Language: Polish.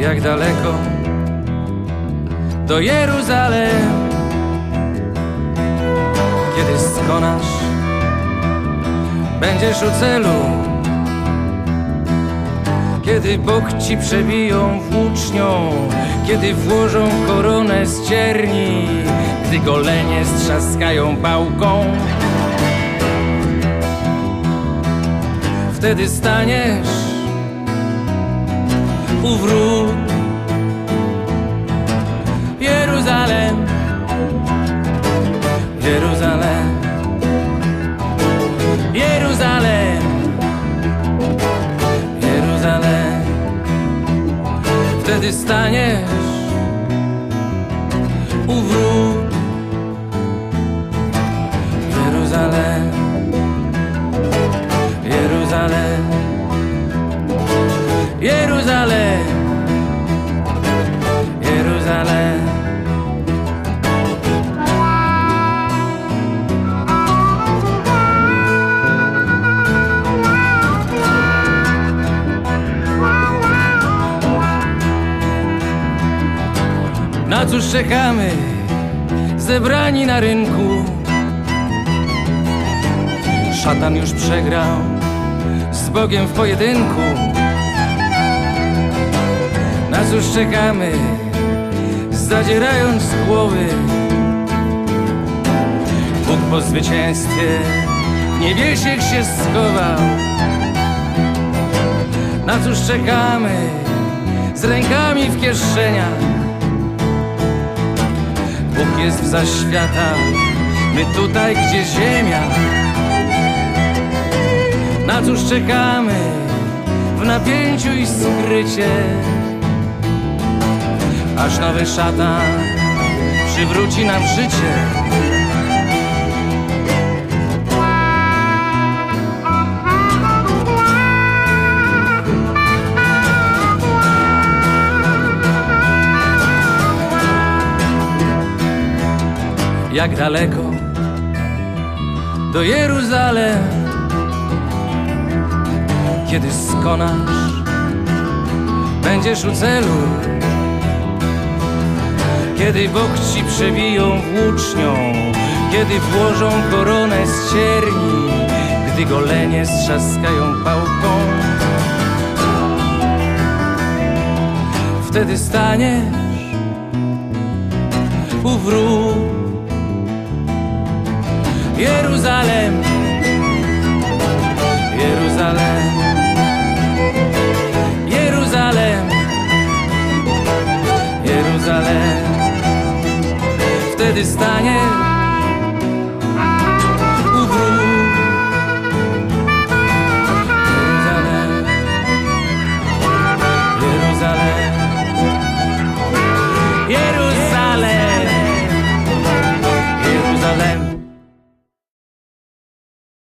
jak daleko do Jeruzalem, kiedy skonasz, będziesz u celu. Kiedy Bóg ci przebiją włócznią, kiedy włożą koronę z cierni, gdy golenie strzaskają pałką. Wtedy staniesz u wrót Jeruzalem, Jeruzalem, Jeruzalem, Jeruzalem. Wtedy staniesz u wrót Na cóż czekamy, zebrani na rynku? Szatan już przegrał z Bogiem w pojedynku. Na cóż czekamy, zadzierając głowy? Bóg po zwycięstwie w niebiesiech się schował. Na cóż czekamy, z rękami w kieszeniach? Bóg jest w zaświatach, my tutaj, gdzie ziemia. Na cóż czekamy w napięciu i skrycie, aż nowy szatan przywróci nam życie. Jak daleko do Jeruzalem, kiedy skonasz, będziesz u celu. Kiedy Bóg ci przebiją włócznią, kiedy włożą koronę z cierni, gdy golenie strzaskają pałką. Wtedy staniesz u wrót Jeruzalem, Jeruzalem, Jeruzalem, Jeruzalem. Wtedy stanie